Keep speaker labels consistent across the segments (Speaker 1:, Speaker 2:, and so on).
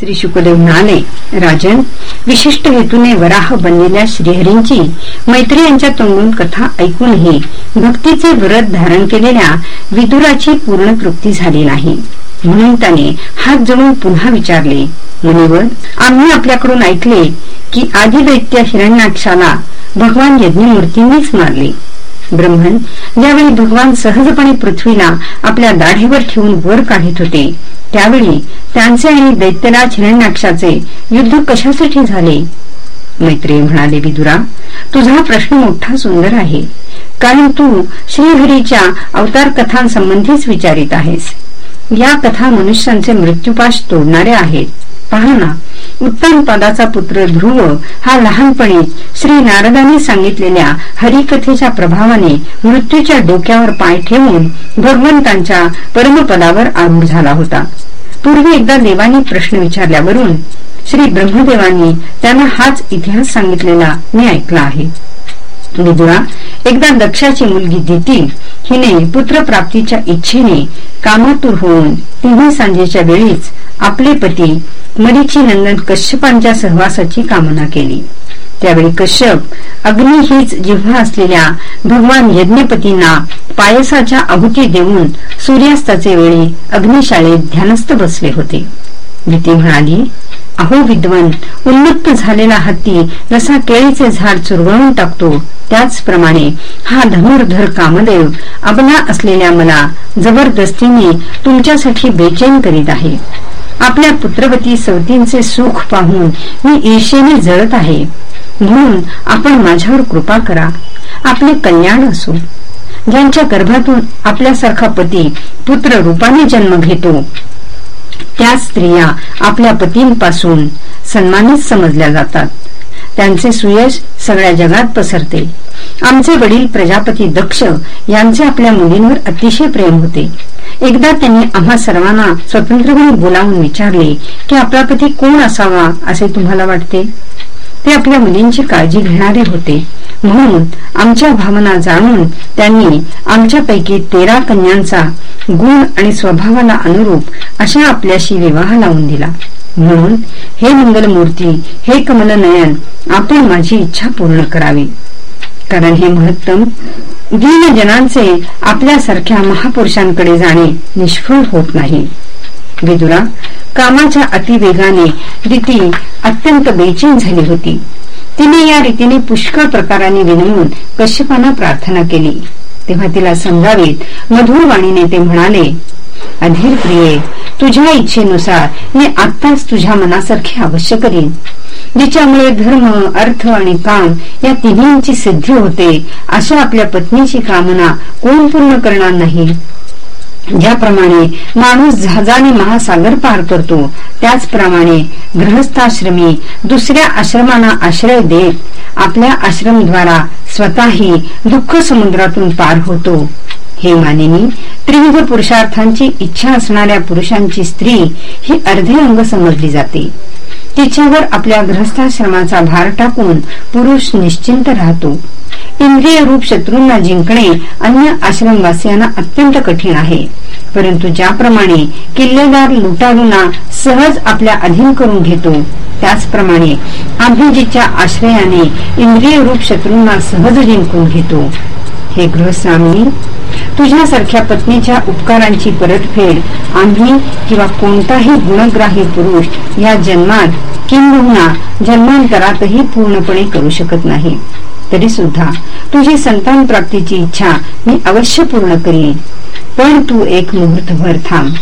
Speaker 1: श्री शुकदेव म्हणाले राजन विशिष्ट हेतूने वराह बनलेल्या श्रीहरींची मैत्री यांच्या तोंडून कथा ऐकूनही भक्तीचे व्रत धारण केलेल्या विदुराची पूर्ण तृप्ती झाली नाही. म्हणून त्याने हात जोडून पुन्हा विचारले मुनिवर आम्ही आपल्याकडून ऐकले की आदिदैत्य हिरण्याक्षाला भगवान यज्ञमूर्तींनीच मारले. ब्रह्मन ज्यावेळी भगवान सहजपणे पृथ्वीला आपल्या दाढीवर ठेवून वर काढित होते त्यावेळी त्यांचे आणि दैत्यराज हिरण्याक्षाचे युद्ध कशासाठी झाले? मैत्री म्हणाले विदुरा तुझा प्रश्न मोठा सुंदर आहे. कारण तू श्रीहरीच्या अवतार कथांसंबंधीच विचारित आहेस. या कथा मनुष्यांचे मृत्यूपाश तोडणाऱ्या आहेत. पहा ना उत्तम पदाचा पुत्र ध्रुव हा लहानपणी श्री नारदाने सांगितलेल्या हरिकथेच्या प्रभावाने मृत्यूच्या डोक्यावर पाय ठेवून भगवंतांच्या परमपदावर आरूढ झाला होता. पूर्वी एकदा देवानी प्रश्न विचारल्यावरून श्री ब्रह्मदेवांनी त्यांना हाच इतिहास सांगितलेला मी ऐकला आहे. विदुरा एकदा दक्षाची मुलगी दिती हिने पुत्रप्राप्तीच्या इच्छेने कामातूर होऊन तिन्ही सांजेच्या वेळीच आपले पती मरीची नंदन कश्यपांच्या सहवासाची कामना केली. त्यावेळी कश्यप अग्नी हीच जिव्हा असलेल्या भगवान यज्ञपतींना पायसाच्या आहुती देऊन सूर्यास्ताचे वेळी अग्निशाळेत ध्यानस्थ बसले होते. भीती म्हणाली अहो विद्वान उन्मत्त झालेला हत्ती जसा केळीचे झाड चुरगळून टाकतो त्याचप्रमाणे हा धनुर्धर कामदेव अबला असलेल्या मला जबरदस्तीने तुमच्यासाठी बेचैन करीत आहे. आपल्या पुत्रवती सवतींचे सुख पाहून मी ईर्षेने जळत आहे. म्हणून आपण माझ्यावर कृपा करा. आपले कल्याण असो. ज्यांच्या गर्भातून आपल्यासारखा पती पुत्र रूपाने जन्म घेतो त्या स्त्रिया आपल्या पतींपासून सन्मानित समजल्या जातात. त्यांचे सुयश सगळ्या जगात पसरते. आमचे वडील प्रजापती दक्ष यांचे आपल्या मुलींवर अतिशय प्रेम होते. एकदा त्यांनी आम्हा सर्वांना स्वतंत्रपणे बोलावून विचारले की आपला पती कोण असावा असे तुम्हाला वाटते? ते आपल्या मुलींची काळजी घेणारे होते. म्हणून आमच्या भावना जाणून त्यांनी आमच्यापैकी तेरा कन्यांचा गुण आणि स्वभावाला अनुरूप अशा आपल्याशी विवाह लावून दिला. म्हणून हे मंगलमूर्ती हे कमलनयन आपण माझी इच्छा पूर्ण करावी. कारण हे महत्तम दीन जनांचे आपल्यासारख्या महापुरुषांकडे जाणे निष्फळ होत नाही. विदुरा कामाच्या अतिवेगाने रीती अत्यंत बेचैन झाली होती. तिने या रीतीने पुष्कळ प्रकाराने विनवून कश्यपांना प्रार्थना केली. तेव्हा तिला समजावीत मधुर वाणीने ते म्हणाले अधीर प्रिये तुझ्या इच्छेनुसार मी आत्ताच तुझ्या मनासारखे अवश्य करीन. जिच्यामुळे धर्म अर्थ आणि काम या तिन्हींची सिद्धी होते अशा आपल्या पत्नीची कामना कोण पूर्ण करणार नाही. ज्याप्रमाणे माणूस जहाजाने महासागर पार करतो त्याचप्रमाणे गृहस्थाश्रमी दुसऱ्या आश्रमांना आश्रय देत आपल्या आश्रमद्वारा स्वतःही दुःख समुद्रातून पार होतो. हे मानिनी त्रिविध पुरुषार्थांची इच्छा असणाऱ्या पुरुषांची स्त्री ही अर्धे अंग समजली जाते. तिच्यावर आपल्या ग्रस्थाश्रमाचा भार टाकून पुरुष निश्चिंत राहतो. इंद्रिय रूप शत्रूंना जिंकणे अन्य आश्रमवासियांना अत्यंत कठीण आहे. परंतु ज्याप्रमाणे किल्लेदार लुटारूंना सहज आपल्या अधीन करून घेतो त्याचप्रमाणे आम्ही जिच्या आश्रयाने इंद्रिय रूप शत्रूंना सहज जिंकून घेतो. हे गृहस्वामी तुझ्यासारख्या पत्नीच्या उपकारांची परतफेड आम्ही किंवा कोणताही गुणग्राही पुरुष या जन्मात किंबहुना जन्मांतरातही पूर्णपणे करू शकत नाही. तरी सुद्धा तुझी संतान प्राप्तीची इच्छा मी अवश्य पूर्ण करीन. पण तू एक मुहूर्तभर थांब.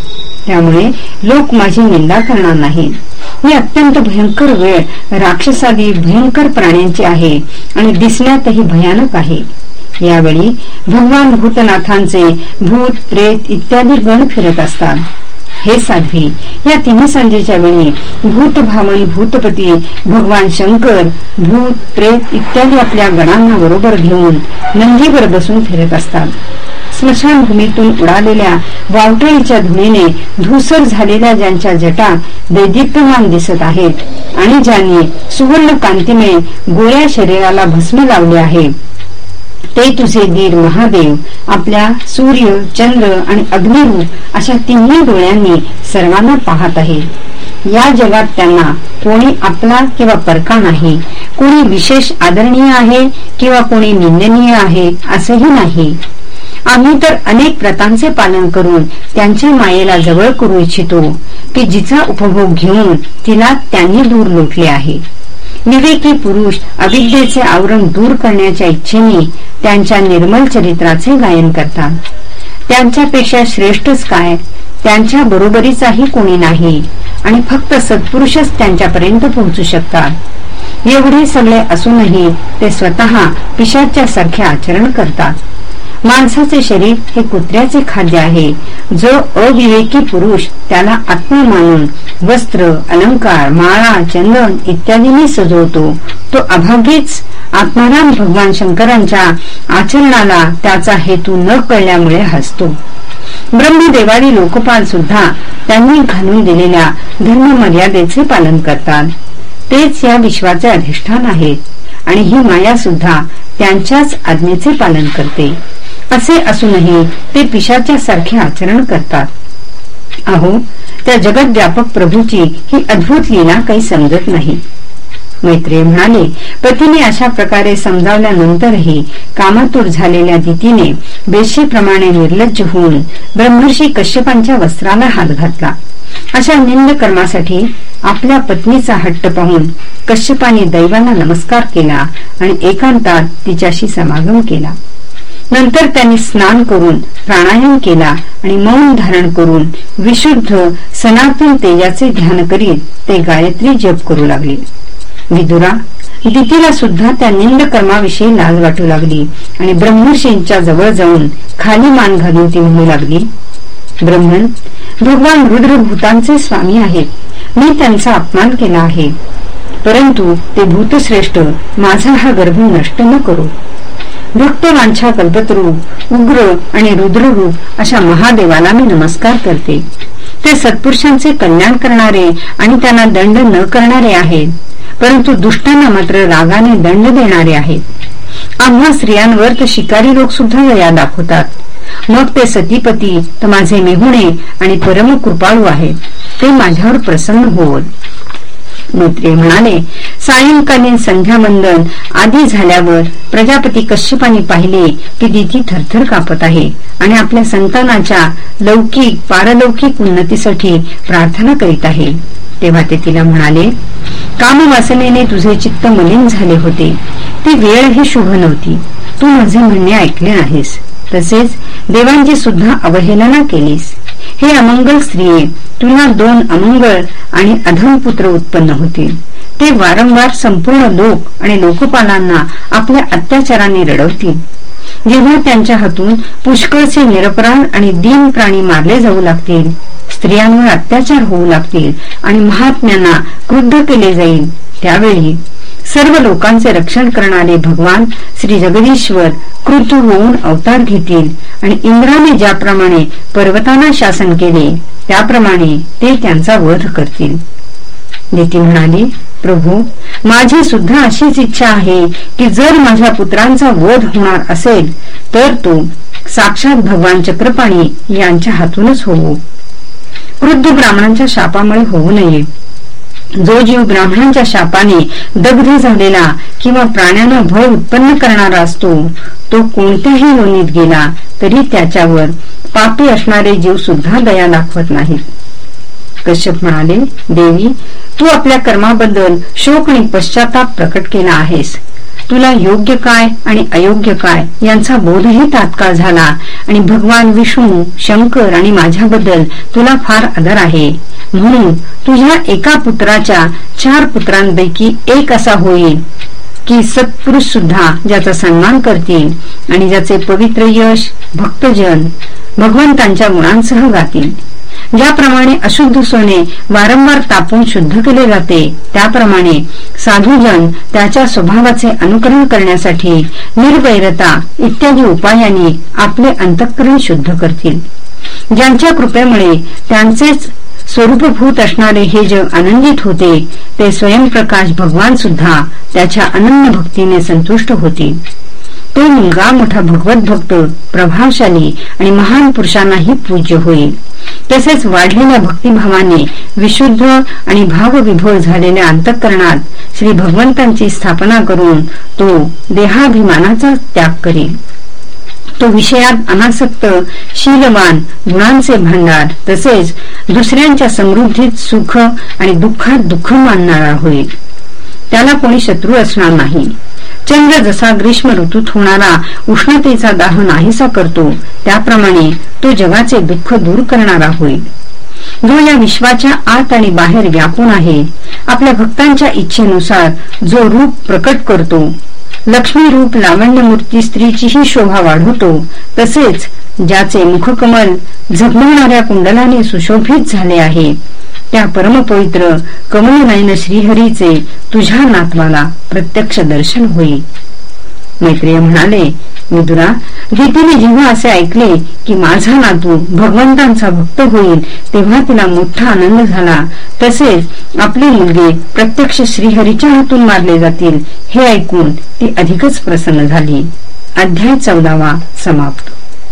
Speaker 1: त्यामुळे लोक माझी निंदा करणार नाही ही अत्यंत भयंकर वेळ राक्षसादी भयंकर प्राण्यांची आहे आणि दिसण्यातही भयानक आहे. यावेळी भगवान भूतनाथांचे भूत प्रेत इत्यादी गण फिरत असतात. हे साध्वी या तिन्ही संजेच्या वेळी भूतभावन भूतपती भगवान शंकर भूत प्रेत इत्यादी आपल्या गणांना बरोबर घेऊन नंदीवर बसून फिरत असतात. स्मशानभूमीतून उडालेल्या वावटळीच्या धुळीने धूसर झालेल्या ज्यांच्या जटा दैदिप्यमान दिसत आहेत आणि ज्यांनी सुवर्ण कांतिमय गोळ्या शरीराला भस्म लावले आहे. ते तुझे वीर महादेव आपल्या सूर्य चंद्र आणि अग्निरूप अशा तिन्ही डोळ्यांनी सर्वांना पाहत आहे. या जगात त्यांना कोणी आपला किंवा परका नाही कोणी विशेष आदरणीय आहे किंवा कोणी निंदनीय आहे असेही नाही. आम्ही तर अनेक प्रथांचे पालन करून त्यांच्या मायेला जवळ करू इच्छितो की जिचा उपभोग घेऊन तिला त्यांनी दूर लोटले आहे. विवेकी पुरुष अविद्येचे आवरण दूर करण्याच्या इच्छेने त्यांच्या निर्मल चरित्राचे गायन करतात. त्यांच्यापेक्षा श्रेष्ठच काय त्यांच्या बरोबरीचाही कोणी नाही आणि फक्त सत्पुरुषच त्यांच्यापर्यंत पोहोचू शकतात. एवढे सगळे असूनही ते स्वतः पिशाच्या सारखे आचरण करतात. माणसाचे शरीर हे कुत्र्याचे खाद्य आहे. जो अविवेकी पुरुष त्याला आत्मा मानून वस्त्र अलंकार माळा चंदन इत्यादीने सजवतो. तो अभागीच आत्माराम भगवान शंकरांच्या आचरणाला त्याचा हेतू न कळल्यामुळे हसतो. ब्रह्मदेवादी लोकपाल सुद्धा त्यांनी घालून दिलेल्या धर्म मर्यादेचे पालन करतात. तेच या विश्वाचे अधिष्ठान आहेत. आणि ही माया सुद्धा त्यांच्याच आज्ञेचे पालन करते. असे असूनही ते पिशाच्या सारखे आचरण करतात. अहो त्या जगत व्यापक प्रभूची ही अद्भुत लीला काही समजत नाही. मैत्रिय म्हणाले पतीने अशा प्रकारे समजावल्यानंतरही कामातूर झालेल्या दितीने बेशीप्रमाणे निर्लज्ज होऊन ब्रह्मर्षी कश्यपांच्या वस्त्राला हात घातला. अशा निंद कर्मासाठी आपल्या पत्नीचा हट्ट पाहून कश्यपाने दैवाला नमस्कार केला आणि एकांतात तिच्याशी समागम केला. नंतर त्यांनी स्नान करून प्राणायाम केला आणि मौन धारण करून विशुद्ध सनातन तेजाचे ध्यान करीत ते गायत्री जप करू लागले. विदुरा दितीला सुद्धा त्या निंदकर्माविषयी लाज वाटू लागली आणि ब्रह्मर्षींच्या जवळ जाऊन खाली मान घालून ती म्हणू लागली ब्रह्मन भगवान रुद्रभूतांचे स्वामी आहेत. मी त्यांचा अपमान केला आहे. परंतु ते भूतश्रेष्ठ माझा हा गर्भ नष्ट न करू. भक्तवांछा कल्पतरूप उग्र आणि रुद्ररूप अशा महादेवाला मी नमस्कार करते. ते सत्पुरुषांचे कल्याण करणारे आणि त्यांना दंड न करणारे आहेत परंतु दुष्टांना मात्र रागाने दंड देणारे आहेत. आम्हा स्त्रियांवर तर शिकारी लोक सुद्धा दया दाखवतात. मग ते सतीपती तर माझे मेहुणे आणि परम कृपाळू आहेत. ते माझ्यावर प्रसन्न होत मैत्री म्हणाले सायंकालीन संध्यावंदन आधी झाल्यावर प्रजापती कश्यपाने पाहिले की दिदी थरथर कापत आहे आणि आपल्या संतानाच्या लौकिक पारलौकिक उन्नतीसाठी प्रार्थना करीत आहे. तेव्हा ते तिला म्हणाले कामवासनेने तुझे चित्त मलिन झाले होते. ती वेळ ही शुभ नव्हती. तू माझे म्हणणे ऐकले नाहीस. तसेच देवांची सुद्धा अवहेलना केलीस. हे अमंगल स्त्रिये तुला दोन अमंगल आणि अधम पुत्र उत्पन्न होतील. ते वारंवार संपूर्ण लोक आणि लोकपालांना आपल्या अत्याचाराने रडवतील. जेव्हा त्यांच्या हातून पुष्कळचे निरपराध आणि दीन प्राणी मारले जाऊ लागतील स्त्रियांवर अत्याचार होऊ लागतील आणि महात्म्यांना क्रुद्ध केले जाईल त्यावेळी सर्व लोकांचे रक्षण करणारे भगवान श्री जगदीश्वर कृत होऊन अवतार घेतील आणि इंद्राने ज्याप्रमाणे पर्वतांना शासन केले त्याप्रमाणे ते त्यांचा वध करतील. नीती म्हणाली प्रभू माझी सुद्धा अशीच इच्छा आहे की जर माझ्या पुत्रांचा वध होणार असेल तर तो साक्षात भगवान चक्रपाणी यांच्या हातूनच होवो वृद्ध ब्राह्मणांच्या शापामुळे होऊ नये. जो जीव ब्राह्मणांच्या शापाने दग्ध झालेला किंवा प्राण्यांना भय उत्पन्न करणारा असतो तो कोणत्याही योनीत गेला तरी त्याच्यावर पापी असणारे जीव सुद्धा दया दाखवत नाहीत. कश्यप म्हणाले देवी तू आपल्या कर्माबद्दल शोक आणि पश्चाताप प्रकट केला आहेस. तुला योग्य काय आणि अयोग्य काय यांचा बोधही तात्काळ झाला आणि भगवान विष्णू शंकर आणि माझ्याबद्दल तुला फार आदर आहे. म्हणून तुझ्या एका पुत्राच्या चार पुत्रांपैकी एक असा होईल की सत्पुरुष सुद्धा ज्याचा सन्मान करतील आणि ज्याचे पवित्र यश भक्तजन भगवंतांच्या गुणांसह गातील. ज्याप्रमाणे अशुद्ध सोने वारंवार तापून शुद्ध केले जाते त्याप्रमाणे साधूजन त्याच्या स्वभावाचे अनुकरण करण्यासाठी निर्वैरता इत्यादी उपायांनी आपले अंतःकरण शुद्ध करतील. ज्यांच्या कृपेमुळे त्यांचेच स्वरूपभूत असणारे हे जग आनंदित होते ते स्वयंप्रकाश भगवान सुद्धा त्याच्या अनन्य भक्तीने संतुष्ट होते. तो मुलगा मोठा भगवत भक्त प्रभावशाली आणि महान पुरुषांनाही पूज्य होईल. तसेच वाढलेल्या भक्तिभावाने विशुद्ध आणि भावविभोर झालेल्या अंतःकरणात श्री भगवंतांची स्थापना करून तो देहाभिमानाचा त्याग करेल. तो विषयात अनासक्त शीलवान गुणांचे भांडार तसेच दुसऱ्यांच्या समृद्धीत सुख आणि दुःखात दुःख मानणारा होईल. त्याला कोणी शत्रू असणार नाही. चंद्र जसा ग्रीष्म ऋतूत होणारा उष्णतेचा दाह नाहीसा करतो त्याप्रमाणे तो जगाचे दुःख दूर करणारा होईल. जो या विश्वाच्या आत आणि बाहेर व्यापून आहे आपल्या भक्तांच्या इच्छेनुसार जो रूप प्रकट करतो लक्ष्मी रूप लावण्य मूर्ती स्त्रीचीही शोभा वाढवतो. तसेच ज्याचे मुखकमल झगमवणाऱ्या कुंडलाने सुशोभित झाले आहे. त्या परमपवित्र कमलनयन श्रीहरीचे तुझ्या नातवाला प्रत्यक्ष दर्शन होईल. मैत्रिय म्हणाले मिदुरा गीतेने जेव्हा असे ऐकले की माझा नातू भगवंतांचा भक्त होईल तेव्हा तिला मोठा आनंद झाला. तसेच आपले मुलगे प्रत्यक्ष श्रीहरीच्या हातून मारले जातील हे ऐकून ती अधिकच प्रसन्न झाली. अध्याय चौदावा समाप्त.